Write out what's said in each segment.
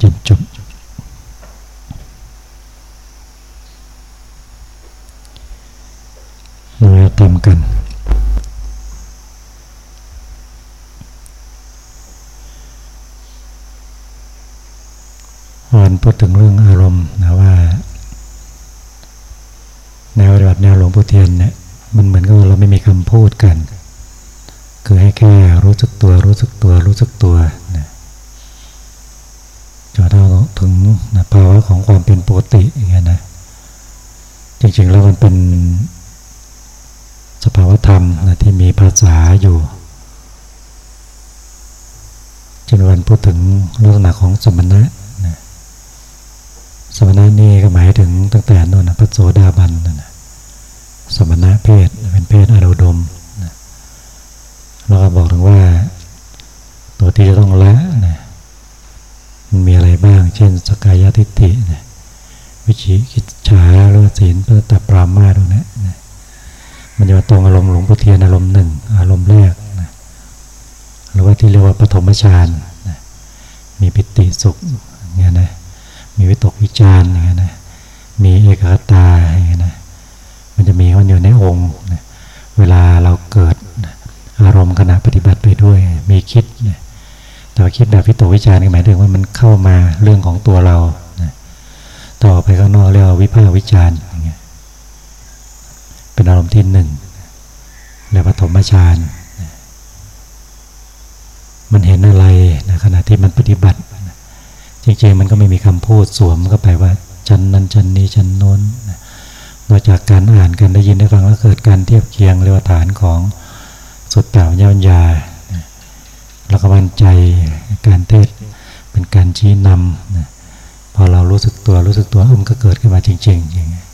จนจบเราจะทำกัน วันพูดถึงเรื่องอารมณ์นะว่า แนวปฏิบัติแนวหลวงปู่เทียนเนี่ยมันเหมือนกับเราไม่มีคำพูดกัน คือให้แค่รู้สึกตัวรู้สึกตัวรู้สึกตัวนะจนเราถึง นะภาวะของความเป็นปกติอย่างเงี้ยนะจริงๆแล้วมันเป็นสภาวธรรมนะที่มีภาษาอยู่จนวันพูดถึงลักษณะของสมณะนะสมณะนี่ก็หมายถึงตั้งแต่นนพระโสดาบันนะสมณะเพศเป็นเพศอารดมนะแล้วก็บอกถึงว่า ตัวที่จะต้องละนะมันมีอะไรบ้าง เช่น สกายทิฏฐินะวิจิกิจฉาหรือศีลเพื่อตัปรามาตรงนี้นะมันจะมาตรงอารมณ์หลวงพ่อเทียนอารมณ์หนึ่งอารมณ์แรกนะหรือว่าที่เรียกว่าปฐมฌานนะมีปิติสุขอย่างเงี้ยนะมีวิตกวิจารอย่างเงี้ยนะมีเอกคตาอย่างเงี้ยนะมันจะมีมันอยู่ในองค์นะเวลาเราเกิดนะอารมณ์ขณะปฏิบัติไปด้วย มีคิดนะ แต่คิดแบบวิโตวิจารหมายถึงว่ามันเข้ามาเรื่องของตัวเรานะต่อไปข้างนอกเรียกว่าวิภาควิจารอย่างเงี้ยเป็นอารมณ์ที่หนึ่งแล้วปฐมฌานมันเห็นอะไรนะขณะที่มันปฏิบัติ จริงๆมันก็ไม่มีคำพูดสวมก็ไปว่าชั้นนั้นชั้นนี้ชั้นโน้นนอกจากการอ่านกันได้ยินได้ฟังแล้วเกิดการเทียบเคียงเรียกว่าฐานของสุดเต่าเย้าญา แล้วก็วันใจการเทศเป็นการชี้นำนะพอเรารู้สึกตัวรู้สึกตัวอุ้มก็เกิดขึ้นมาจริงๆอย่างเงี้ย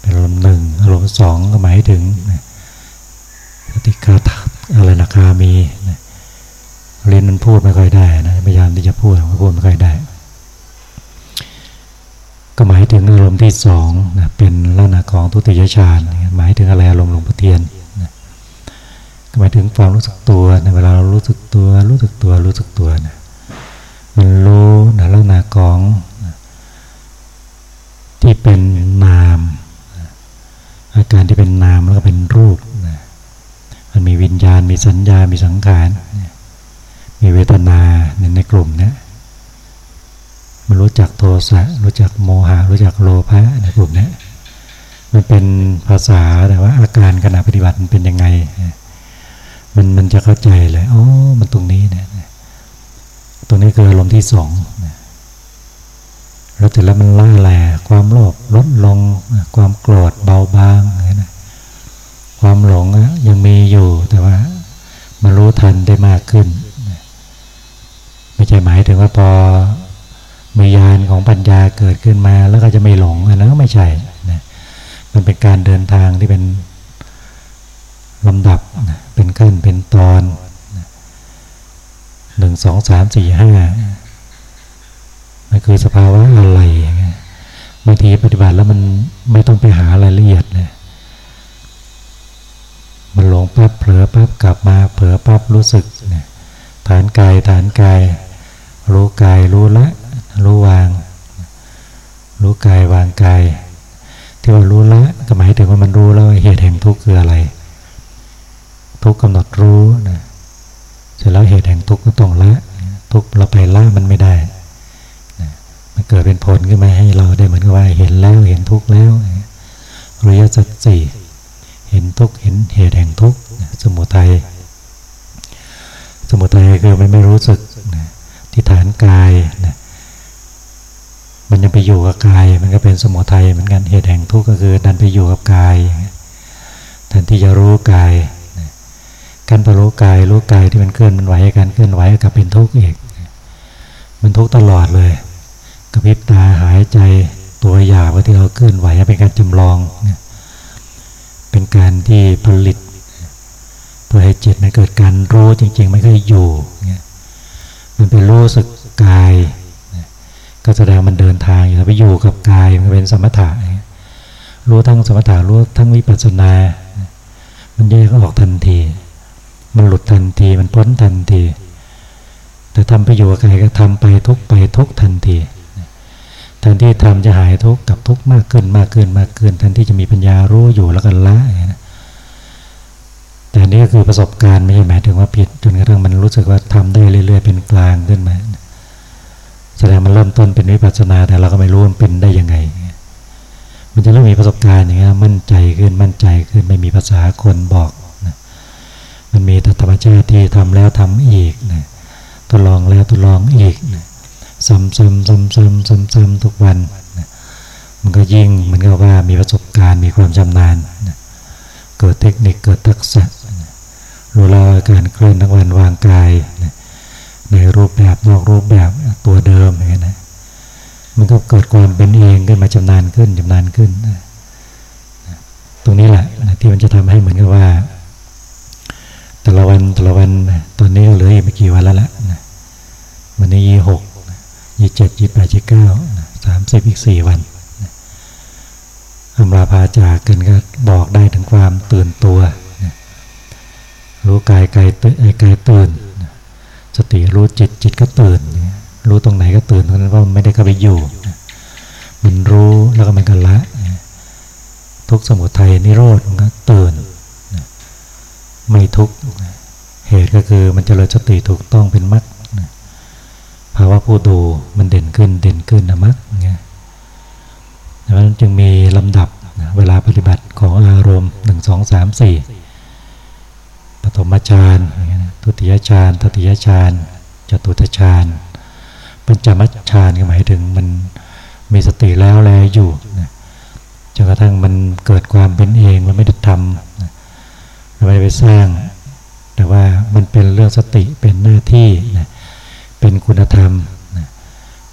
เป็นอารมณ์หนึ่งอารมณ์สองก็หมายถึงสติคาอะไรนะคามีนะเรียนมันพูดไม่ค่อยได้นะพยายามที่จะพูดมันพูดไม่ค่อยได้ ก็หมายถึงอารมณ์ที่สองนะเป็นลักษณะของทุติยฌานหมายถึงอะไรอารมณ์หลวงพ่อเทียน หมายถึงความรู้สึกตัวนะเวลาเรารู้สึกตัว รู้สึกตัว รู้สึกตัวนะมันรู้นะลักษณะของที่เป็นนามอาการที่เป็นนามแล้วก็เป็นรูปนะมันมีวิญญาณ มีสัญญา มีสังขาร มีเวทนาในในกลุ่มนี้มันรู้จักโทสะ รู้จักโมหะ รู้จักโลภะในกลุ่มนี้มันเป็นภาษาแต่ว่าอาการขณะปฏิบัติมันเป็นยังไง มันมันจะเข้าใจเลยโอ้มันตรงนี้นะตรงนี้คืออารมณ์ที่สองแล้วถึงแล้วมันล่าแหลความโลภลดลงความโกรธเบาบางนะความหลงยังมีอยู่แต่ว่ามารู้ทันได้มากขึ้น ไม่ใช่หมายถึงว่าพอมียานของปัญญาเกิดขึ้นมาแล้วก็จะไม่หลงอันนั้นก็ไม่ใช่นะมันเป็นการเดินทางที่เป็น ลำดับเป็นขั้นเป็นตอนหนึ่งสองสามสี่ห้ามันคือสภาวะอะไรอย่างเงี้ยบางทีปฏิบัติแล้วมันไม่ต้องไปหารายละเอียดเลยมันหลงปั๊บเผลอปั๊บกลับมาเผลอปั๊บรู้สึกฐานกายฐานกาย รู้กายรู้ละ รู้วาง รู้กายวางกายที่ว่ารู้ละก็หมายถึงว่ามันรู้แล้วเหตุแห่งทุกข์คืออะไร ทุกข์กำหนดรู้นะเสร็จแล้วเหตุแห่งทุกข์ก็ต้องละ ทุกข์เราไปละมันไม่ได้มันเกิดเป็นผลขึ้นมาให้เราได้เหมือนกับว่าเห็นแล้วเห็นทุกข์แล้วอริยสัจสี่เห็นทุกข์เห็นเหตุแห่งทุกข์สมุทัยสมุทัยคือมันไม่รู้สึกที่ฐานกายนะมันยังไปอยู่กับกาย มันก็เป็นสมุทัยเหมือนกันเหตุแห่งทุกข์ก็คือดันไปอยู่กับกายแทนที่จะรู้กาย การไปรู้กายรู้กายที่มันเคลื่อนมันไหวการเคลื่อนไหวก็เป็นทุกข์อีก มันทุกข์ตลอดเลยกระพริบตาหายใจตัวหยาบที่เราเคลื่อนไหวเป็นการจำลอง เป็นการที่ผลิตตัวให้จิตมันเกิดการรู้จริง ๆ ไม่เคยอยู่มันเป็นรู้สึกกาย ก็แสดงมันเดินทางอยู่ไปอยู่กับกายมันเป็นสมถะรู้ทั้งสมถะรู้ทั้งวิปัสสนา มันแยกออกทันที มันหลุดทันทีมันพ้นทันที แต่ทำไปอยู่กับใครก็ทำไปทุกไปทุกทันทีทันที่ทำจะหายทุกกับทุกมากขึ้นมากขึ้นมากขึ้นทันที่จะมีปัญญารู้อยู่แล้วกันละแต่นี่ก็คือประสบการณ์ไม่ใช่หมายถึงว่าผิดจนกระทั่งมันรู้สึกว่าทำได้เรื่อย ๆ เป็นกลางขึ้นมาแสดงมันเริ่มต้นเป็นวิปัสสนาแต่เราก็ไม่รู้มันเป็นได้ยังไง มันจะเริ่มมีประสบการณ์อย่างเงี้ยมั่นใจขึ้นมั่นใจขึ้นไม่มีภาษาคนบอก มันมีธรรมชาติที่ทำแล้วทำอีกนะทดลองแล้วทดลองอีกนะซ้ำซ้ำซ้ำซ้ำซ้ำซ้ำทุกวันนะมันก็ยิ่งมันก็ว่ามีประสบการณ์มีความชำนาญนะเกิดเทคนิคเกิดทักษะนะรู้แล้วการเคลื่อนทั้งวันวางกายนะในรูปแบบนอกรูปแบบตัวเดิมอย่างนี้นะมันก็เกิดความเป็นเองขึ้นมาจำนานขึ้นจำนานขึ้นนะตรงนี้แหละนะที่มันจะทำให้เหมือนกับว่า แต่ละวันแต่ละวันตอนนี้เหลืออีกไม่กี่วันแล้วละนะวันนี้ยี่หกยี่เจ็ดยี่แปดยี่เก้าสามสิบอีกสี่วันอำลาพาจากกันก็บอกได้ถึงความตื่นตัวนะรู้กายกายตื่นกายตื่นสติรู้จิตจิตก็ตื่น รู้ตรงไหนก็ตื่นตรงนั้นว่าไม่ได้เข้าไปอยู่มันรู้แล้วก็มันก็ละ ทุกสมุทัยนิโรธมันก็ตื่น ไม่ทุกเหตุก็คือมันจเจริญสติถูกต้องเป็นมรรคภาวะผู้ดูมันเด่นขึ้นเด่นขึ้นนะมรรคเงี้ยดังนั้นจึงมีลำดับเวลาปฏิบัติของอารมณ์หนึ่งสองสามสี่ปฐมฌานทุติยฌานตติยฌานจตุตฌานปัญจมฌานก็หมายถึงมันมีสติแล้วแลอยู่จนกระทั่งมันเกิดความเป็นเองเราไม่ได้ทำ ไม่ได้ไปสร้าง แต่ว่ามันเป็นเรื่องสติเป็นหน้าที่นะเป็นคุณธรรมนะ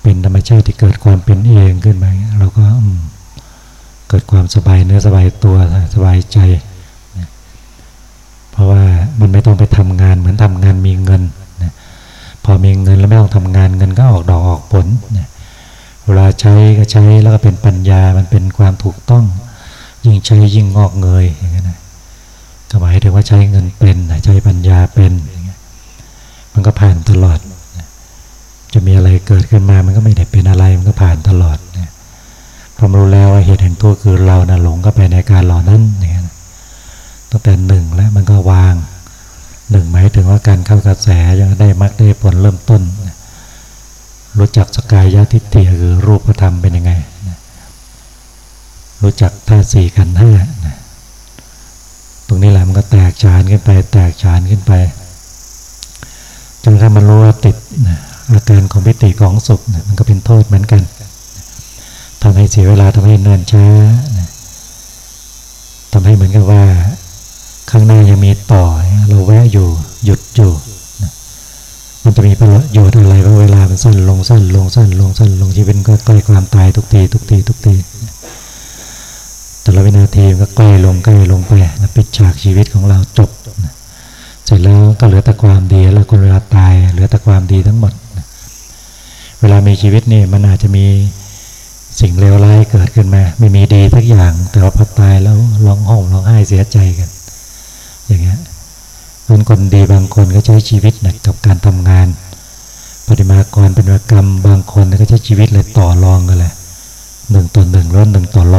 เป็นธรรมชาติที่เกิดความเป็นเองขึ้นมาเราก็เกิดความสบายเนื้อสบายตัวสบายใจเพราะว่ามันไม่ต้องไปทำงานเหมือนทำงานมีเงินนะพอมีเงินแล้วไม่ต้องทำงานเงินก็ออกดอกออกผลนะเวลาใช้ก็ใช้แล้วก็เป็นปัญญามันเป็นความถูกต้อง ยิ่งใช้ยิ่งงอกเงยอย่างนี้นะ ก็หมายถึงว่าใช้เงินเป็นใช้ปัญญาเป็นมันก็ผ่านตลอด จะมีอะไรเกิดขึ้นมามันก็ไม่ได้เป็นอะไรมันก็ผ่านตลอดนะพอรู้แล้วว่าเหตุแห่งตัวคือเรานะหลงก็ไปในการหล่อนั้นอย่างเงี้ยตั้งแต่หนึ่งแล้วมันก็วางหนึ่งหมายถึงว่าการเข้ากระแสยังได้มักได้ผลเริ่มต้น รู้จักสกายยะทิฏฐิคือรูปธรรมเป็นยังไง รู้จักธาสี่กันห้า ตรงนี้แหละมันก็แตกฉานขึ้นไป แตกฉานขึ้นไปจนถ้ามันรู้ว่าติดอาการของพิติของสุขมันก็เป็นโทษเหมือนกันทำให้เสียเวลาทำให้เนินช้าทำให้เหมือนกับว่า ข้างหน้ายังมีต่อ เราแวะอยู่หยุดอยู่มันจะมีประโยชน์อะไรเพราะเวลามันสั้นลงสั้นลงสั้นลงสั้นลงชีวิตก็ใกล้ความตายทุกทีทุกทีทุกที แต่ละวินาทีก็ใกล้ลงใกล้ลงไปนะปิดฉากชีวิตของเราจบนะเสร็จแล้วก็เหลือแต่ความดีแล้วคนเวลาตายเหลือแต่ความดีทั้งหมดเวลามีชีวิตนี่มันอาจจะมีสิ่งเลวร้ายเกิดขึ้นมา ไม่มีดีทักอย่าง แต่ว่าพอตายแล้วร้องห้องร้องไห้เสียใจกัน อย่างเงี้ยคนคนดีบางคนก็ใช้ชีวิตนะกับการทำงานปฏิมากรเป็นวกรรมบางคนก็ใช้ชีวิตเลยต่อรองกันเลยหนึ่งต่อหนึ่งร้อนหนึ่งต่อร้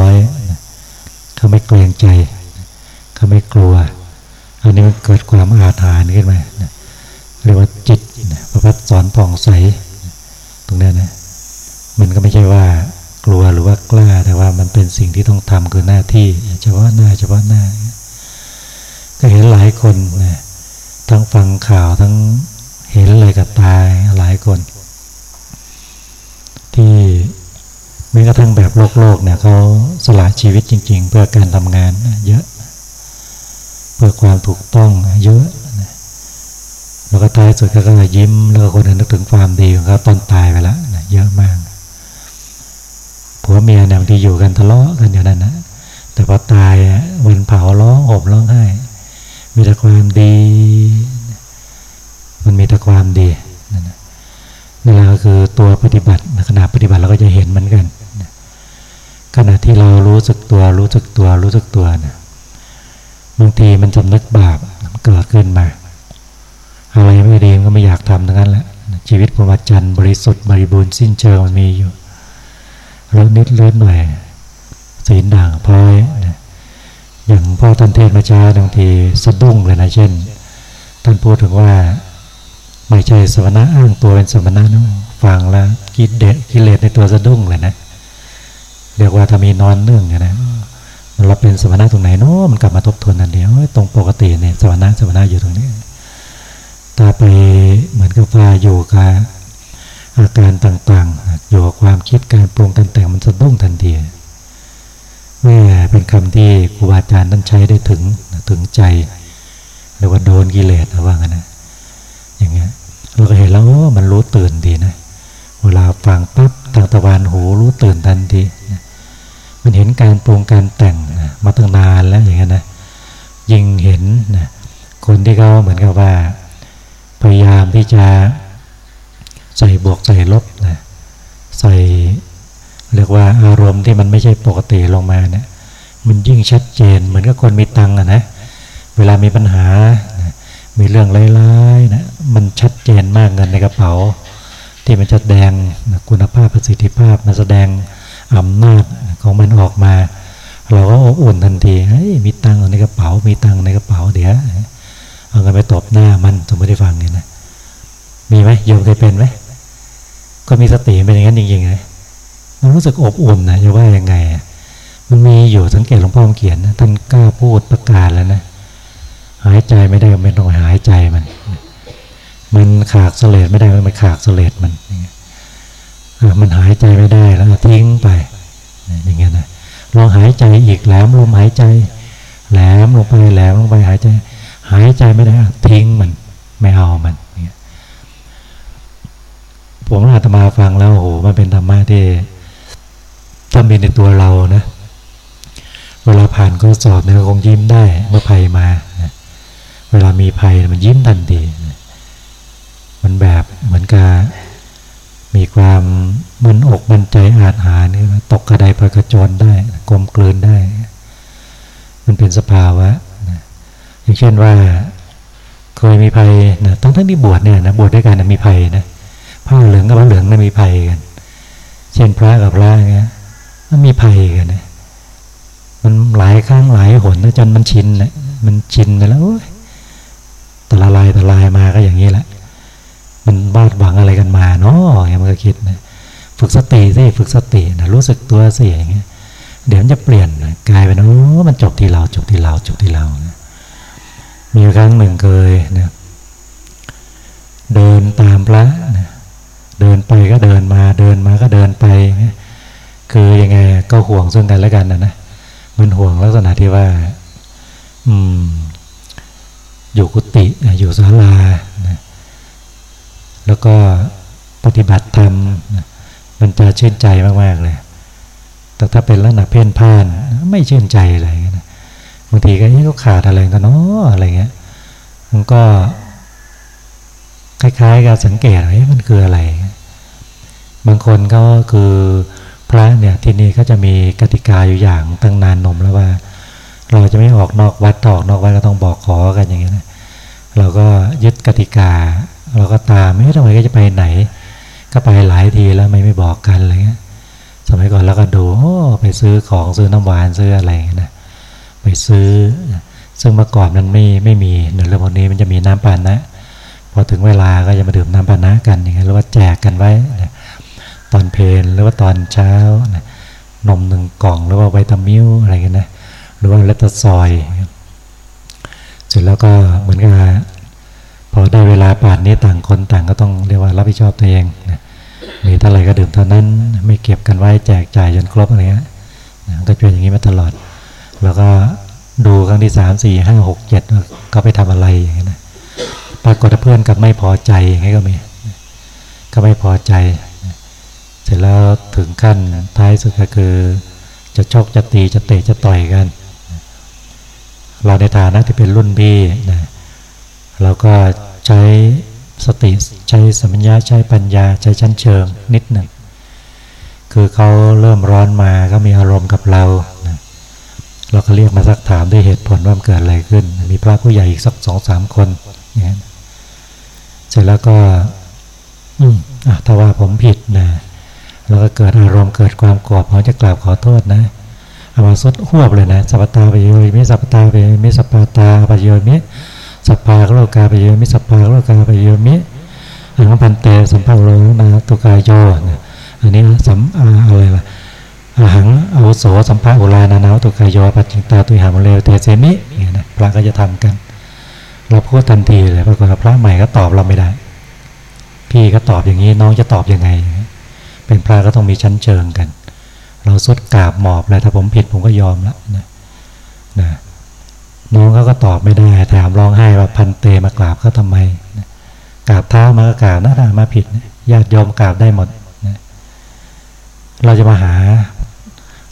อย เขาไม่เกรงใจ เขาไม่กลัว อันนี้มันเกิดความอาถรรพ์ขึ้นมาเรียกว่าจิตพระพัฒสอนผ่องใส ตรงนี้นะ มันก็ไม่ใช่ว่ากลัวหรือว่ากล้าแต่ว่ามันเป็นสิ่งที่ต้องทำคือหน้าที่เฉพาะหน้าเฉพาะหน้า ก็เห็นหลายคนนะทั้งฟังข่าวทั้งเห็นอะไรกับตายหลายคน ที่ แม้กระทั่งแบบโลกโลกเนี่ยเขาสละชีวิตจริง ๆ เพื่อการทำงานเยอะ เพื่อความถูกต้องเยอะแล้วก็ตายสุดก็เลยยิ้มแล้วก็คนนึกถึงความดีของเขาตอนตายไปแล้วเยอะมากผัวเมียเนี่ยบางทีอยู่กันทะเลาะกันอย่างนั้นนะแต่พอตายวันเผาร้องโอบร้องไห้มีแต่ความดี มันมีแต่ความดีนั่นนะนี่แหละก็คือตัวปฏิบัติขณะปฏิบัติเราก็จะเห็นเหมือนกัน ขณะที่เรารู้สึกตัวรู้สึกตัวรู้สึกตัวเนะบางทีมันจำนึกบาปเกิดขึ้นมา อะไรไม่ดีก็ไม่อยากทำทั้งนั้นแหละชีวิตพรหมจรรย์บริสุทธิ์บริบูรณ์สิ้นเชิงมันมีอยู่เลดนิดเลดหน่อยศีลด่างพร้อยอย่างพ่อท่านเทศมาช้าบางทีสะดุ้งเลยนะเช่น ท่านพูดถึงว่า ไม่ใช่สมณะอ้างตัวเป็นสมณะนะฟังแล้วกิเลสกิเลสในตัวสะดุ้งเลยนะ เรียกว่าถ้ามีนอนเนื่องนะมันเราเป็นสมณะตรงไหนเนาะมันกลับมาทบทวนนั่นเดียวตรงปกติเนี่ยสมณะสมณะอยู่ตรงนี้ถ้าไปเหมือนกับว่าอยู่กับอาการต่างๆ อยู่กับความคิดการปรุงการแต่งมันสะดุ้งทันทีแม่เป็นคำที่ครูบาอาจารย์ท่านใช้ได้ถึงถึงใจหรือว่าโดนกิเลสนะว่างั้นนะอย่างเงี้ยเราก็เห็นแล้วมันรู้ตื่นดีนะ เวลาฟังปั๊บทางตะวันหูรู้ตื่นทันทีมันเห็นการปรุงการแต่งนะมาตั้งนานแล้วอย่างเงี้ยนะยิ่งเห็นนะคนที่เขาเหมือนกับว่า พยายามที่จะใส่บวกใส่ลบนะใส่เรียกว่าอารมณ์ที่มันไม่ใช่ปกติลงมาเนี่ยมันยิ่งชัดเจนเหมือนกับคนมีตังค์อะนะเวลามีปัญหามีเรื่องร้ายๆนะมันชัดเจนมากเงินในกระเป๋า ที่มันจะแสดงคุณภาพประสิทธิภาพมันแสดงอำนาจของมันออกมา เราก็อบอุ่นทันทีเฮ้ยมีตังในกระเป๋า มีตังในกระเป๋าเดี๋ยวเอาเงินไปตบหน้ามันสมมติได้ฟังเนี่ยนะมีไหมโยมเคยเป็นไหมก็มีสติเป็นอย่างนั้นจริงๆเลยมันรู้สึกอบอุ่นนะจะว่ายังไงมันมีอยู่สังเกตหลวงพ่อเขียนนะท่านกล้าพูดประกาศแล้วนะหายใจไม่ได้ก็ไม่ต้องหายใจมัน มันขากเสลดไม่ได้มันขากเสลดมันมันหายใจไม่ได้แล้วทิ้งไปอย่างเงี้ยนะลองหายใจอีกแหลมลมหายใจ แหลมลงไปแหลมลงไปหายใจ หายใจไม่ได้ทิ้งมันไม่เอามันผมอาตมาฟังแล้วโอ้โหมันเป็นธรรมะที่ถ้ามีในตัวเรานะเวลาผ่านข้อสอบเนี่ยคงยิ้มได้เมื่อภัยมา เวลามีภัยมันยิ้มทันที มันแบบเหมือนกับมีความมันอกมันใจอาจหานี่ตกกระไดประกระจรได้กลมกลืนได้ มันเป็นสภาวะอย่างเช่นว่าเคยมีภัยนะตั้งทั้งที่บวชเนี่ยนะบวชด้วยกันนะมีภัยนะผ้าเหลืองกับผ้าเหลืองมันมีภัยกัน เช่นพระกับพระเงี้ยมันมีภัยกันนะมันหลายครั้งหลายหนนะจนมันชินนะมันชินไปแล้วแต่ละลายแต่ลายมาก็อย่างนี้แหละ มันบาดหวังอะไรกันมาเนาะอย่างมันก็คิดนะฝึกสติสิฝึกสตินะรู้สึกตัวสิอย่างเงี้ยเดี๋ยวมันจะเปลี่ยนกลายเป็นโอ้มันจบที่เราจบที่เราจบที่เรานะมีครั้งหนึ่งเคยนะเดินตามพระนะเดินไปก็เดินมาเดินมาก็เดินไปคือยังไงก็ห่วงซึ่งกันและกันนะนะมันห่วงลักษณะที่ว่า อืม อยู่กุฏิอยู่ศาลา แล้วก็ปฏิบัติธรรมมันจะชื่นใจมากๆเลย แต่ถ้าเป็นลักษณะเพ่นพ่าน ไม่ชื่นใจอะไรนะบางทีก็ยังก็ขาดอะไรกันเนาะอะไรเงี้ย มันก็ คล้ายๆกับสังเกตว่ามันคืออะไร บางคนก็คือพระเนี่ยที่นี่ก็จะมีกติกาอยู่อย่างตั้งนานนมแล้วว่า เราจะไม่ออกนอกวัดออกนอกวัดก็ต้องบอกขอกันอย่างเงี้ยนะเราก็ยึดกติกา เราก็ตามไม่ทำไมก็จะไปไหน ก็ไปหลายทีแล้วไม่ไม่บอกกันอะไรเงี้ยสมัยก่อนเราก็ดูโอ้ไปซื้อของซื้อน้ำหวานซื้ออะไรนะไปซื้อ ซึ่งเมื่อก่อนมันไม่ไม่มีในเรื่องพวกนี้มันจะมีน้ำปานะพอถึงเวลาก็จะมาดื่มน้ำปานะกันอย่างเงี้ยหรือว่าแจกกันไว้ตอนเพลนหรือว่าตอนเช้านมหนึ่งกล่องหรือว่าไวตามิลอะไรกันนะหรือว่าเลตซอยเสร็จแล้วก็เหมือนกับ พอได้เวลาป่านนี้ต่างคนต่างก็ต้องเรียกว่ารับผิดชอบตัวเองนะมีเท่าไหร่ก็ดื่มเท่านั้น ไม่เก็บกันไว้แจกจ่ายจนครบอะไรเงี้ยก็เป็นอย่างนี้มาตลอด แล้วก็ดูครั้งที่สามสี่ห้าหกเจ็ดก็ไปทำอะไรอย่างเงี้ยนะปรากฏเพื่อนกับไม่พอใจอย่างนี้ยก็มีก็ไม่พอใจ เสร็จแล้วถึงขั้นท้ายสุดก็คือ จะชกจะตีจะเตะจะต่อยกัน เราในฐานะที่เป็นรุ่นพี่นะ เราก็ใช้สติใช้สัมญาใช้ปัญญาใช้ชั้นเชิงนิดหนึ่งคือเขาเริ่มร้อนมาก็มีอารมณ์กับเรานะเราก็เรียกมาสักถามด้วยเหตุผลว่ามันเกิดอะไรขึ้น มีพระผู้ใหญ่อีกสักสองสามคนอย่างนี้เสร็จแล้วก็ อืมอะถ้าว่าผมผิดนะแล้วก็เกิดอารมณ์เกิดความโกรธผมจะกราบขอโทษนะเอามาสุดหวบเลยนะสัพตาไปโยมิสัพตาไปมิสัพตาปโยมิ สัพพาโลกาไปโยมิสัพพาโลกาไปโยมิอันนั้นพันเตสัมภาโรนาตุกายโยอันนี้สัมอะไรล่ะอาหังอาวุโสสัมภาอุลานานาตุกายโยปัจจิตาตุหามเลวเตเสมิเนี่ยนะพระก็จะทำกัน เราพูดทันทีเลยปรากฏพระใหม่ก็ตอบเราไม่ได้ พี่ก็ตอบอย่างนี้น้องจะตอบยังไง เป็นพระก็ต้องมีชั้นเชิงกัน เราสุดกราบหมอบเลยถ้าผมผิดผมก็ยอมแล้วนะนะ น้องเขาก็ตอบไม่ได้ ถามร้องไห้ว่าพันเตมากราบเขาทำไมกราบเท้ามาก็กราบหน้าตามาผิดญาติยอมกราบได้หมดเราจะมาหา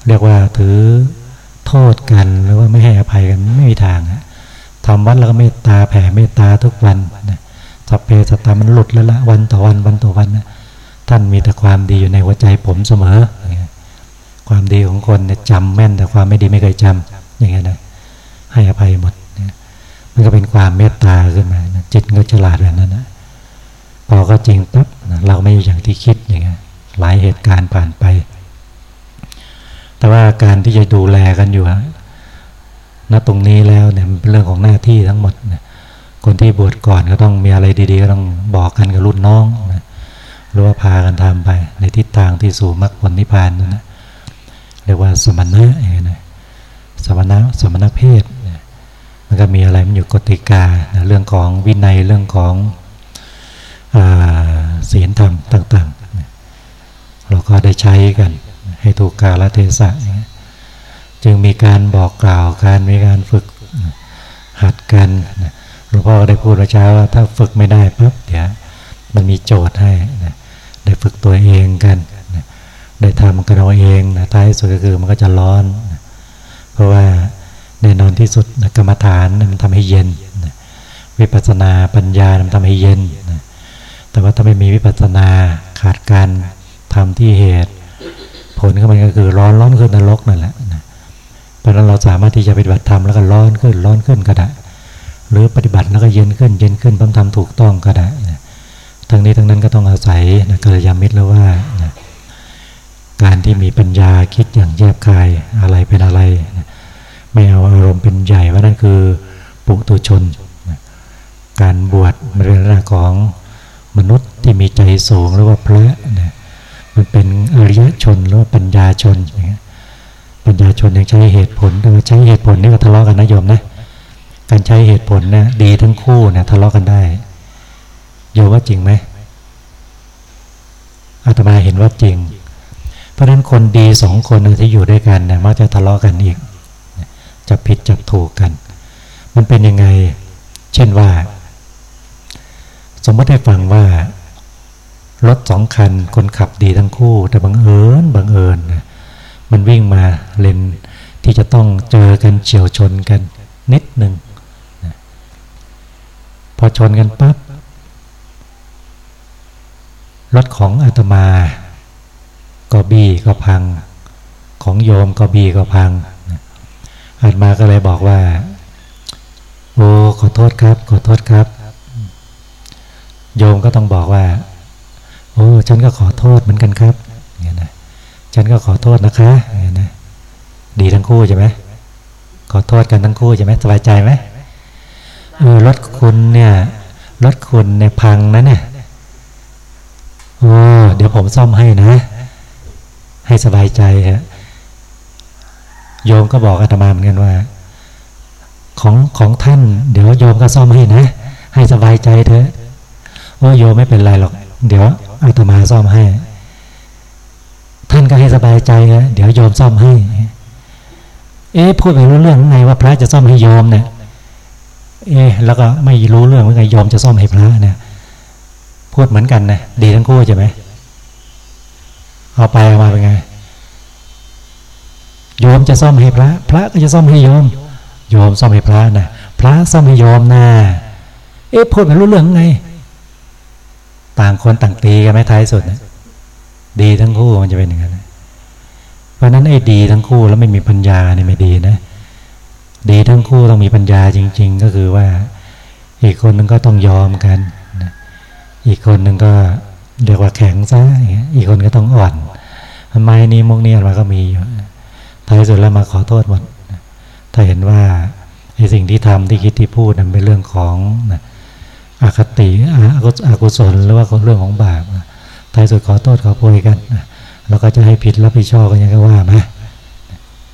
เรียกว่าถือโทษกันหรือว่าไม่ให้อภัยกันไม่มีทางทำวัดแล้วก็เมตตาแผ่เมตตาทุกวันนะสัพเพสัตตามันหลุดแล้วละวันต่อวันวันต่อวันนะท่านมีแต่ความดีอยู่ในหัวใจผมเสมอ ความดีของคนเนี่ยจำแม่นแต่ความไม่ดีไม่เคยจำอย่างเงี้ยนะ ให้อภัยหมดนะมันก็เป็นความเมตตาขึ้นมาจิตก็ฉลาดแบบนั้นนะพอก็จริงปั๊บเราไม่อย่างที่คิดอย่างเงี้ยหลายเหตุการณ์ผ่านไป แต่ว่าการที่จะดูแลกันอยู่ณตรงนี้แล้วเนี่ยเป็นเรื่องของหน้าที่ทั้งหมดนะคนที่บวชก่อนก็ต้องมีอะไรดีๆก็ต้องบอกกันกับรุ่นน้องนะหรือว่าพากันทำไป ในทิศทางที่สู่มรรคผลนิพพานนะเรียกว่าสมณะอย่างนี้นะสมณะสมณะเพศ มันก็มีอะไรมันอยู่กติกาเรื่องของวินัยเรื่องของศีลธรรมต่างๆ เราก็ได้ใช้กันให้ถูกกาลเทศะจึงมีการบอกกล่าวการมีการฝึกหัดกันหลวงพ่อได้พูดเช้าว่าถ้าฝึกไม่ได้ปั๊บเดี๋ยวมันมีโจทย์ให้นะได้ฝึกตัวเองกันนะได้ทำกันเอาเองนะท้ายสุดก็คือมันก็จะร้อนนะเพราะว่า แน่นอนที่สุดนะกรรมฐานมันทำให้เย็นนะวิปัสสนาปัญญามันทำให้เย็นนะแต่ว่าถ้าไม่มีวิปัสสนาขาดการทำที่เหตุ ผลก็มันก็คือร้อนร้อนขึ้นนรกนั่นแหละนะเพราะนั้นเราสามารถที่จะปฏิบัติธรรมแล้วก็ร้อนขึ้นร้อนขึ้นก็ได้หรือปฏิบัติแล้วก็เย็นขึ้นเย็นขึ้นต้องทำถูกต้องก็ได้นะทั้งนี้ทั้งนั้นก็ต้องอาศัยนะกัลยาณมิตรแล้วว่านะการที่มีปัญญาคิดอย่างแยบคายอะไรเป็นอะไรนะ ไม่เอาอารมณ์เป็นใหญ่ว่านั่นคือปุตุชน การบวชเป็นลักษณะของมนุษย์ที่มีใจสูงหรือว่าพระนะมันเป็นอริยชนหรือว่าปัญญาชนอย่างเงี้ยปัญญาชนยังใช้เหตุผลแต่ใช้เหตุผลนี่ก็ทะเลาะกันนะโยมนะการใช้เหตุผลนะดีทั้งคู่นะทะเลาะกันได้โยว่าจริงไหมอาตมาเห็นว่าจริง เพราะฉะนั้นคนดีสองคนที่อยู่ด้วยกันนะมักจะทะเลาะกันอีก จะผิดจับถูกกัน มันเป็นยังไง เช่นว่า สมมติให้ฟังว่ารถสองคันคนขับดีทั้งคู่ แต่บังเอิญบังเอิญมันวิ่งมาเลนที่จะต้องเจอกันเฉียวชนกันนิดหนึ่งพอชนกันปั๊บรถของอาตมา ก็บีก็พัง ของโยมก็บีก็พัง อาตมาก็เลยบอกว่า โอ้ขอโทษครับ ขอโทษครับ โยมก็ต้องบอกว่า โอ้ฉันก็ขอโทษเหมือนกันครับเนี่ยนะฉันก็ขอโทษนะคะเนี่ยนะดีทั้งคู่ใช่ไหมขอโทษกันทั้งคู่ใช่ไหมสบายใจไหมเออรถคุณเนี่ยรถคุณเนี่ยพังนะเนี่ยโอ้เดี๋ยวผมซ่อมให้นะ ให้สบายใจฮะ โยมก็บอกอาตมาเหมือนกันว่า ของของท่าน เดี๋ยวโยมก็ซ่อมให้นะ ให้สบายใจเถอะว่าโยมไม่เป็นไรหรอก เดี๋ยวอาตมาซ่อมให้ ท่านก็ให้สบายใจนะเดี๋ยวโยมซ่อมให้ เอ๊ะพูดไปรู้เรื่องไงว่าพระจะซ่อมให้โยมเนี่ยเอ๊แล้วก็ไม่รู้เรื่องว่าไงยมจะซ่อมให้พระเนี่ยพูดเหมือนกันนะดีทั้งคู่ใช่ไหมเอาไปเอามาเป็นไง โยมจะซ่อมให้พระ พระก็จะซ่อมให้โยม โยมซ่อมให้พระนะพระซ่อมให้โยมนะเอ๊ะพูดไม่รู้เรื่องไง ต่างคนต่างตีกันไม่ท้ายสุดนะดีทั้งคู่มันจะเป็นอย่างนั้นเพราะนั้นไอ้ดีทั้งคู่แล้วไม่มีปัญญาเนี่ยไม่ดีนะ ดีทั้งคู่ต้องมีปัญญาจริง ๆ ก็คือว่า อีกคนนึงก็ต้องยอมกันอีกคนนึงก็เรียกว่าแข็งซะอีกคนก็ต้องอ่อนทำไมนี้มุกนี้มาก็มีอยู่ ท้ายสุดแล้วมาขอโทษหมดถ้าเห็นว่าไอ้สิ่งที่ทำที่คิดที่พูดนั้นเป็นเรื่องของนะอคติอกุศลหรือว่าเรื่องของบาปท้ายสุดขอโทษขอโพยกันแล้วก็จะให้ผิดรับผิดชอบกันยังไงว่าไหม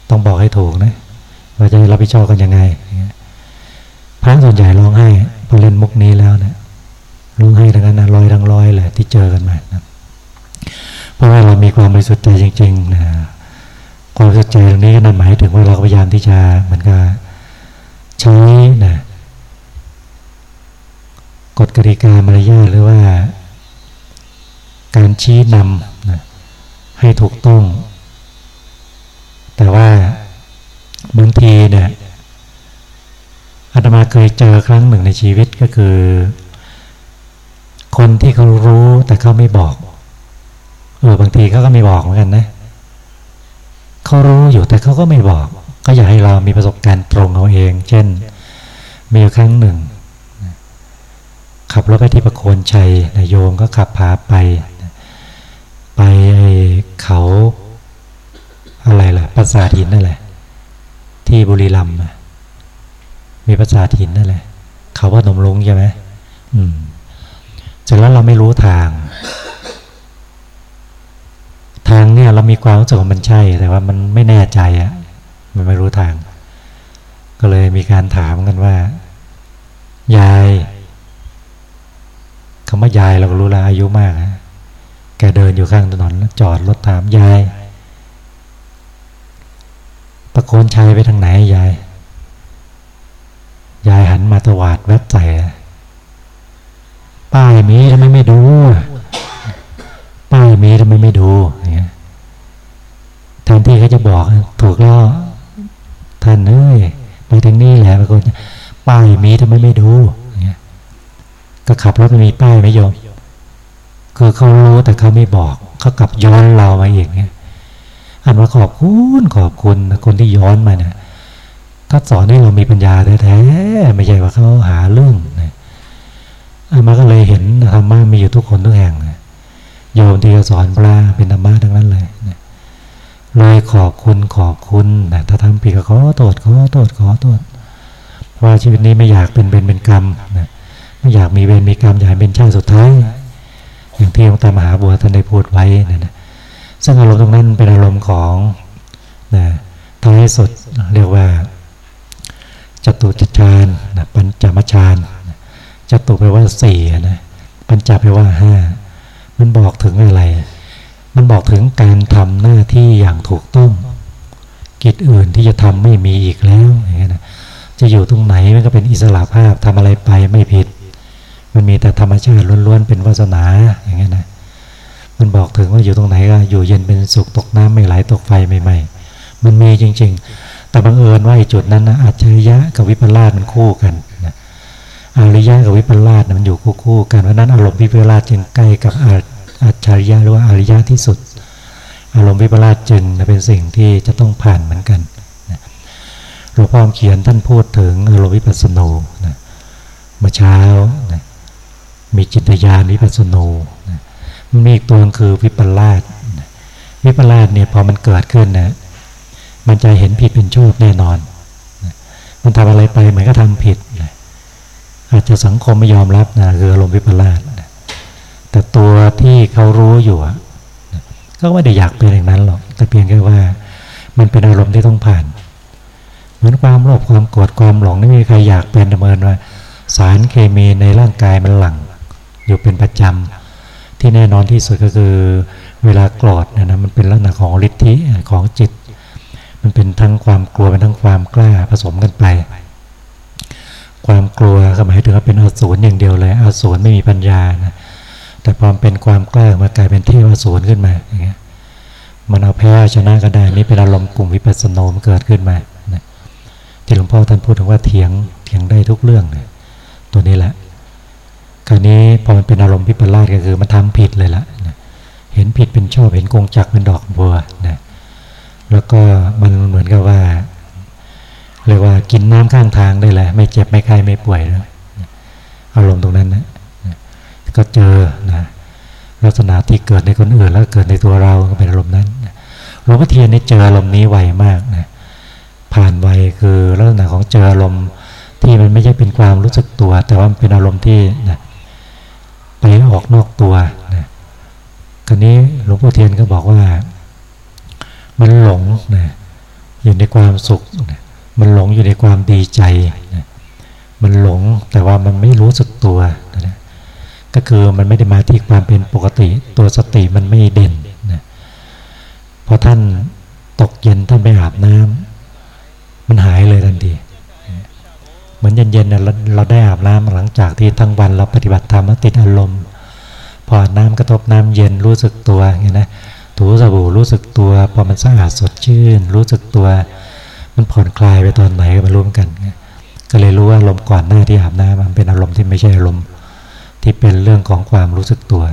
ต้องบอกให้ถูกนะว่าจะรับผิดชอบกันยังไงพระส่วนใหญ่ร้องไห้พอเล่นมุกนี้แล้วเนะี่ยร้องไห้ทั้งนั้นนะลอยทั้งลอยแหละที่เจอกันมานะเพราะว่าเรามีความบริสุทธิ์ใจจริงๆนะ ความบริสุทธิ์ใจตรงนี้ก็นั่นหมายถึงว่าเราพยายามที่จะเหมือนกับใช้นะกฎกติกามารยาทหรือว่า การชี้นำนะให้ถูกต้อง แต่ว่าบางทีเนี่ยอาตมาเคยเจอครั้งหนึ่งในชีวิตก็คือ คนที่เขารู้แต่เขาไม่บอกเออบางทีเขาก็ไม่บอกเหมือนกันนะ เขารู้อยู่แต่เขาก็ไม่บอก ก็อยากให้เรามีประสบการณ์ตรงเอาเอง เช่น มีครั้งหนึ่ง ขับรถไปที่ประโคนชัยนายโยมก็ขับพาไป ไปเขาอะไรล่ะปราสาทหินนั่นแหละ ที่บุรีรัมย์มีปราสาทหินนั่นแหละ เขาว่าหนมลุงใช่ไหมอืมเสร็จแล้วเราไม่รู้ทาง ทางเนี่ยเรามีความรู้สึกว่ามันใช่ แต่ว่ามันไม่แน่ใจอะ่ะมันไม่รู้ทาง ก็เลยมีการถามกันว่า ยายคำว่ายายเราก็รู้ล้วอายุมากนะแกเดินอยู่ข้างถนนแล้วจอดรถถามยายตะโกนชัยไปทางไหนยาย ยายหันมาตวาดแวบใส่ป้ายมีทำไมไม่ดู ป้ายมีทำไมไม่ดูเงี้ยแทนที่เขาจะบอกถูกแล้วท่านเอ้ยไปทางนี้แหละบางคนป้ายมีทำไมไม่ดูเงี้ยก็ขับรถไม่มีป้ายไม่ยอมคือเขารู้แต่เขาไม่บอกเขากลับย้อนเรามาอีกเนี่ยอันว่าขอบคุณขอบคุณคนที่ย้อนมาเนี่ยก็สอนให้เรามีปัญญาแท้ๆไม่ใช่ว่าเขาหาเรื่องนะอันมาก็เลยเห็นธรรมะมีอยู่ทุกคนทุกแห่งนะ โยมที่สอนพระเป็นธรรมะทั้งนั้นเลยนะเลยขอบคุณขอบคุณนะถ้าทำผิดก็ขอโทษขอโทษขอโทษเพราะชีวิตนี้ไม่อยากเป็นเป็นเป็นกรรมนะไม่อยากมีเวรมีกรรมอยากเป็นชาติสุดท้าย อย่างที่หลวงตามหาบัวท่านได้พูดไว้นะนะซึ่งอารมณ์ตรงนั้นเป็นอารมณ์ของนะท้ายสุดเรียกว่าจตุจจานนะปัญจมฌานจตุแปลว่าสี่นะปัญจแปลว่าห้า มันบอกถึงอะไร มันบอกถึงการทำหน้าที่อย่างถูกต้อง กิจอื่นที่จะทำไม่มีอีกแล้วอย่างเงี้ยนะจะอยู่ตรงไหนมันก็เป็นอิสระภาพทำอะไรไปไม่ผิด มันมีแต่ธรรมชาติล้วนๆเป็นวาสนาอย่างเงี้ยนะมันบอกถึงว่าอยู่ตรงไหนก็อยู่เย็นเป็นสุขตกน้ำไม่ไหลตกไฟไม่ไหมมันมีจริง ๆ แต่บังเอิญว่าไอ้จุดนั้นนะอัจฉริยะกับวิปลาสมันคู่กัน อริยะกับวิปลาสมันอยู่คู่กันเพราะนั้นอารมณ์วิปลาสจึงใกล้กับอัจฉริยะหรือว่าอริยะที่สุด อารมณ์วิปลาสจึงเป็นสิ่งที่จะต้องผ่านเหมือนกันหลวงพ่อเขียนท่านพูดถึงอารมณ์วิปัสสนูนะเมื่อเช้านะมีจิตญาณวิปัสสนูนะมีอีกตัวคือวิปลาสนะวิปลาสเนี่ยพอมันเกิดขึ้นนะมันจะเห็นผิดเป็นโชคแน่นอนนะมันทำอะไรไปเหมือนก็ทำผิด อาจจะสังคมไม่ยอมรับนะคืออารมณ์วิปลาสแต่ตัวที่เขารู้อยู่ก็ไม่ได้อยากเป็นอย่างนั้นหรอก แต่เพียงแค่ว่า มันเป็นอารมณ์ที่ต้องผ่าน เหมือนความโลภความโกรธความหลงไม่มีใครอยากเป็นดำเนินว่า สารเคมีในร่างกายมันหลั่ง อยู่เป็นประจำที่แน่นอนที่สุดก็คือเวลาโกรธนี่ยนะมันเป็นลักษณะของฤทธิของจิต มันเป็นทั้งความกลัวเป็นทั้งความกล้าผสมกันไป ความกลัวก็หมายถึงว่าเป็นอสูรอย่างเดียวเลยอสูรไม่มีปัญญานะแต่พอเป็นความกล้ามากลายเป็นเทวสูรขึ้นมาอย่างเงี้ยมันเอาแพ้ชนะก็ได้นี่เป็นอารมณ์กลุ่มวิปัสสโนมเกิดขึ้นมาที่หลวงพ่อท่านพูดถึงว่าเถียงเถียงได้ทุกเรื่องเนี่ยตัวนี้แหละคราวนี้พอมันเป็นอารมณ์พิปลาสก็คือมันทำผิดเลยละนะเห็นผิดเป็นชอบเห็นกงจักเป็นดอกบัวนะแล้วก็มันเหมือนกับว่า เรียกว่ากินน้ำข้างทางได้แหละ ไม่เจ็บไม่ไข้ไม่ป่วยแล้วอารมณ์ตรงนั้นนะก็เจอนะลักษณะที่เกิดในคนอื่นแล้วเกิดในตัวเราก็เป็นอารมณ์นั้นหลวงพ่อเทียนนี่เจออารมณ์นี้ไวมากนะผ่านไวคือลักษณะของเจออารมณ์ที่มันไม่ใช่เป็นความรู้สึกตัว แต่ว่ามันเป็นอารมณ์ที่นะไปออกนอกตัวนะคราวนี้หลวงพ่อเทียนก็บอกว่า มันหลงนะอยู่ในความสุขนะ มันหลงอยู่ในความดีใจนะมันหลงแต่ว่ามันไม่รู้สึกตัวนะก็คือมันไม่ได้มาที่ความเป็นปกติ ตัวสติมันไม่เด่นนะพอท่านตกเย็นท่านไปอาบน้ำมันหายเลยทันทีเหมือนเย็นๆเนี่ยเราเราได้อาบน้ำหลังจากที่ทั้งวันเราปฏิบัติธรรมติดอารมณ์ พอน้ำกระทบน้ำเย็นรู้สึกตัวไงนะถูสบู่รู้สึกตัว พอมันสะอาดสดชื่น รู้สึกตัว มันผ่อนคลายไปตอนไหนก็มารู้กัน ก็เลยรู้ว่าอารมก่อนหน้าที่อาบน้ำมันเป็นอารมณ์ที่ไม่ใช่อารมณ์ที่เป็นเรื่องของความรู้สึกตัว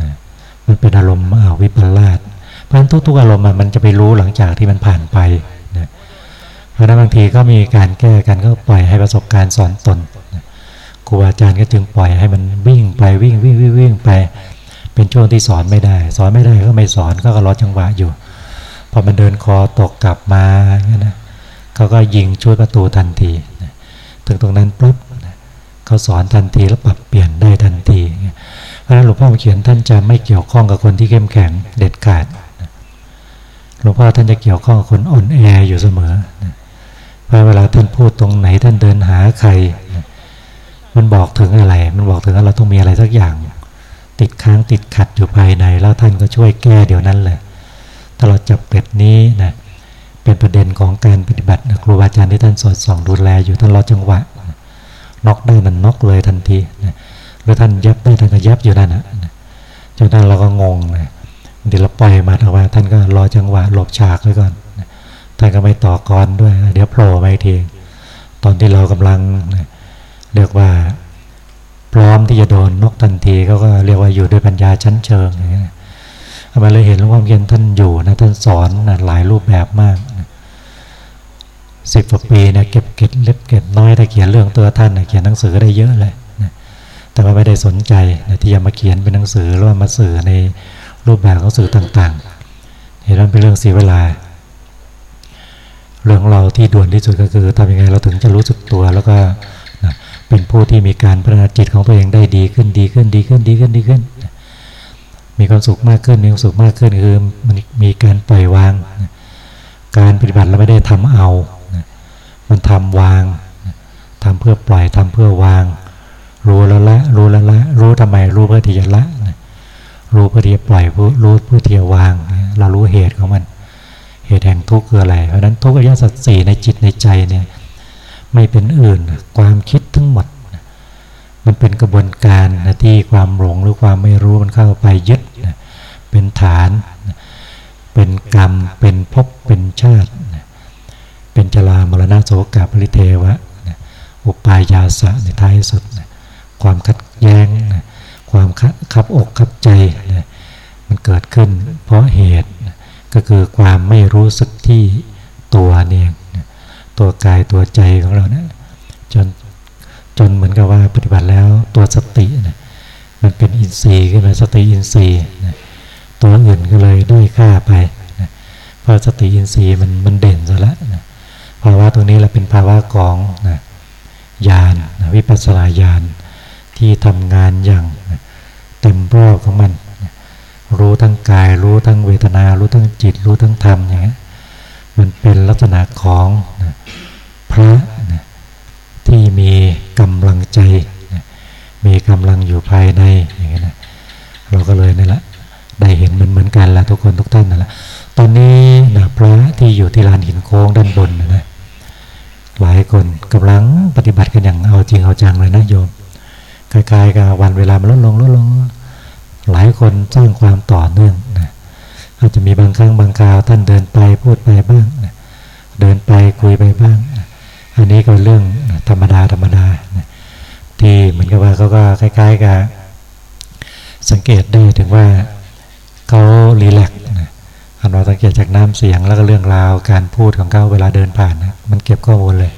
นะมันเป็นอารมณ์อาวิปลาสเพราะฉะนั้นทุกๆอารมณ์มันจะไปรู้หลังจากที่มันผ่านไปนะเพราะนั้นบางทีก็มีการแก้กันก็ปล่อยให้ประสบการณ์สอนตนนะครูอาจารย์ก็จึงปล่อยให้มันวิ่งไปวิ่งวิ่งวิ่งวิ่งไป เป็นช่วงที่สอนไม่ได้ สอนไม่ได้ก็ไม่สอนก็รอจังหวะอยู่ พอมันเดินคอตกกลับมาเงี้ยนะเขาก็ยิงช่วยประตูทันทีนะถึงตรงนั้นปุ๊บเขาสอนทันทีแล้วปรับเปลี่ยนได้ทันทีเพราะฉะนั้นหลวงพ่อเขียนท่านจะไม่เกี่ยวข้องกับคนที่เข้มแข็งเด็ดขาดหลวงพ่อท่านจะเกี่ยวข้องกับคนอ่อนแออยู่เสมอเพราะเวลาท่านพูดตรงไหนท่านเดินหาใครมันบอกถึงอะไร มันบอกถึงว่าเราต้องมีอะไรสักอย่าง ติดค้างติดขัดอยู่ภายใน แล้วท่านก็ช่วยแก้เดี๋ยวนั้นเลย ถ้าเราจับเป็ดนี้นะเป็นประเด็นของการปฏิบัติครูบาอาจารย์ที่ท่านสอดส่องดูแลอยู่ท่านรอจังหวะน็อกได้มันน็อกเลยทันทีนะหรือท่านยับได้ท่านก็ยับอยู่นั่นนะจนนั้นเราก็งงนะเดี๋ยวเราปล่อยมาถอะว่าท่านก็รอจังหวะหลบฉากไว้ก่อนท่านก็ไม่ต่อกรด้วย เดี๋ยวโผล่มาอีกทีตอนที่เรากำลังนะเรียกว่าพร้อมที่จะโดนนกทันทีเขาก็เรียกว่าอยู่ด้วยปัญญาชั้นเชิงอย่างเงี้ย มาเลยเห็นหลวงพ่อเขียนท่านอยู่นะท่านสอนนะหลายรูปแบบมากนะสิบกว่าปีเนี่ยเก็บเก็บเล็บเก็บน้อยแต่เขียนเรื่องตัวท่านเขียนหนังสือได้เยอะเลยนะแต่ว่าไม่ได้สนใจนะที่จะมาเขียนเป็นหนังสือหรือว่ามาสื่อในรูปแบบของสื่อต่างๆ เห็นว่าเป็นเรื่องเสียเวลา เรื่องเราที่ด่วนที่สุดก็คือทำยังไงเราถึงจะรู้สึกตัวแล้วก็นะเป็นผู้ที่มีการพัฒนาจิตของตัวเองได้ดีขึ้นดีขึ้นดีขึ้นดีขึ้นดีขึ้น มีความสุขมากขึ้นมีความสุขมากขึ้นคือมันมีการปล่อยวาง การปฏิบัติเราไม่ได้ทำเอา มันทำวางทำเพื่อปล่อยทำเพื่อวาง รู้แล้วละรู้แล้วละ รู้ทำไมรู้เพื่อที่จะละรู้เพื่อที่จะปล่อยรู้เพื่อที่จะวาง เรารู้เหตุของมัน เหตุแห่งทุกข์คืออะไร เพราะนั้นทุกข์อริยสัจสี่ในจิตในใจเนี่ยไม่เป็นอื่นความคิดทั้งหมด มันเป็นกระบวนการนะที่ความหลงหรือความไม่รู้มันเข้าไปยึดเป็นฐานเป็นกรรม เป็นภพเป็นชาติเป็นจลามรณะโสกาปริเทวะอุปายาสะในท้ายสุดความขัดแย้งความขับอกขับใจมันเกิดขึ้น เพราะเหตุก็คือความไม่รู้สึกที่ตัวเนี่ยตัวกายตัวใจของเรานะจน จนเหมือนกับว่าปฏิบัติแล้วตัวสตินะมันเป็นอินทรีย์ขึ้นมาสติอินทรีย์นะตัวอื่นก็เลยด้วยค่าไปนะเพราะสติอินทรีย์มันมันเด่นซะแล้วนะภาวะตรงนี้เราเป็นภาวะของนะญาณนะวิปัสสนาญาณที่ทำงานอย่างนะเต็มรอบของมันนะรู้ทั้งกาย รู้ทั้งเวทนา รู้ทั้งจิต รู้ทั้งธรรมอย่างเงี้ยมันเป็นลักษณะของนะพระ ที่มีกำลังใจ มีกำลังอยู่ภายในอย่างเงี้นะเราก็เลยนี่แหละได้เห็นมันเหมือนกันแล้วทุกคนทุกท่านนั่นแหละตอนนี้นะพระที่อยู่ที่ลานหินโค้งด้านบนนะหลายคนกำลังปฏิบัติกันอย่างเอาจริงเอาจังเลยนะโยมคล้ายๆกับวันเวลามันลดลงลดลง หลายคนสร้างความต่อเนื่องนะอาจจะมีบางครั้งบางคราวท่านเดินไปพูดไปบ้างนะเดินไปคุยไปบ้าง อันนี้ก็เรื่องธรรมดาธรรมดาที่เหมือนกับว่าเขาก็คล้าย ๆกับสังเกตได้ถึงว่าเขารีแลกนะอันว่าสังเกตจากน้ำเสียงแล้วก็เรื่องราวการพูดของเขาเวลาเดินผ่านนะมันเก็บข้อมูลเลย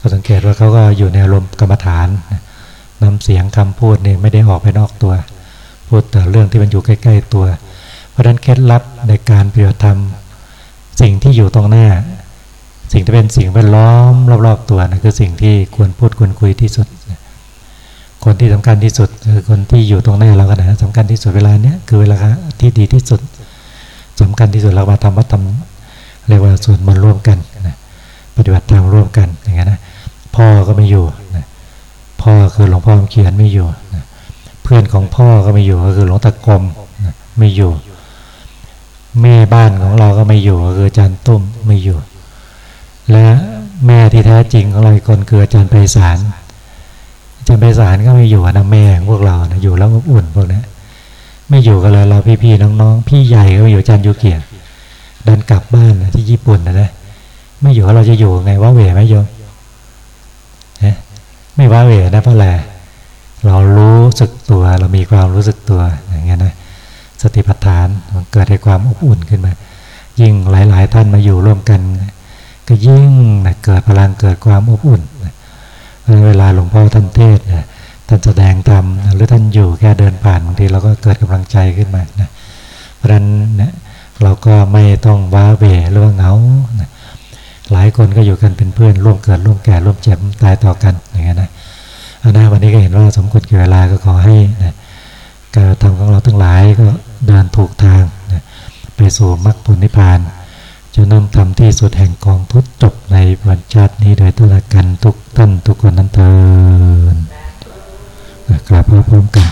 ก็สังเกตว่าเขาก็อยู่ในอารมณ์กรรมฐานน้ำเสียงคำพูดเนี่ยไม่ได้ออกไปนอกตัว พูดแต่เรื่องที่มันอยู่ใกล้ ๆ ตัว เพราะฉะนั้นเคล็ดลับในการปฏิบัติธรรมสิ่งที่อยู่ตรงหน้า สิ่งที่เป็นสิ่งแวดล้อมรอบๆตัวนะคือสิ่งที่ควรพูดควรคุยที่สุด คนที่สำคัญที่สุดคือคนที่อยู่ตรงหน้าเราก็นะสำคัญที่สุดเวลาเนี้ยคือเวลาที่ดีที่สุดสำคัญที่สุดเรามาทำวัดทำเรียกว่าส่วนมันร่วมกันนะปฏิบัติธรรมร่วมกันอย่างนี้นะพ่อก็ไม่อยู่นะพ่อคือหลวงพ่อเขียนไม่อยู่นะเพื่อนของพ่อก็ไม่อยู่ก็คือหลวงตะกรมนะไม่อยู่แม่บ้านของเราก็ไม่อยู่ก็คืออาจารย์ตุ้มไม่อยู่ และแม่ที่แท้จริงของเราอีกคนคืออาจารย์ไพศาลอาจารย์ไพศาลก็ไม่อยู่นะแม่พวกเรานะอยู่แล้วอบอุ่นพวกนี้ไม่อยู่กันเลยเราพี่ๆน้องๆ พี่ใหญ่ก็อยู่อาจารย์ยุเกียรติเดินกลับบ้านนะที่ญี่ปุ่นนะนะไม่อยู่เราจะอยู่ไงว่าเหวไหมโยมไม่ว่าเหวนะเพราะอะไรเรารู้สึกตัวเรามีความรู้สึกตัวอย่างเงี้ยนะสติปัฏฐานมันเกิดให้ความอบอุ่นขึ้นมา ยิ่งหลาย ๆ ท่านมาอยู่ร่วมกัน ก็ยิ่งนะเกิดพลังเกิดความอบอุ่นเวลาหลวงพ่อท่านเทศนะท่านแสดงธรรมหรือท่านอยู่แค่เดินผ่านบางทีเราก็เกิดกำลังใจขึ้นมานะเพราะฉะนั้นเนี่ยเราก็ไม่ต้องว้าเวหรือว่าเหงานะหลายคนก็อยู่กันเป็นเพื่อนร่วมเกิดร่วมแก่ร่วมเจ็บตายต่อกันอย่างเงี้ยนะอันนั้นวันนี้ก็เห็นว่าสมควรกี่เวลาก็ขอให้นะการทำของเราทั้งหลายก็เดินถูกทางนะไปสู่มรรคผลนิพพาน จะนำทำที่สุดแห่งกองทุกจบในวันชาตินี้โดยตุลากันทุกท่านทุกคนนั้นเถิดกราบพร้อมกัน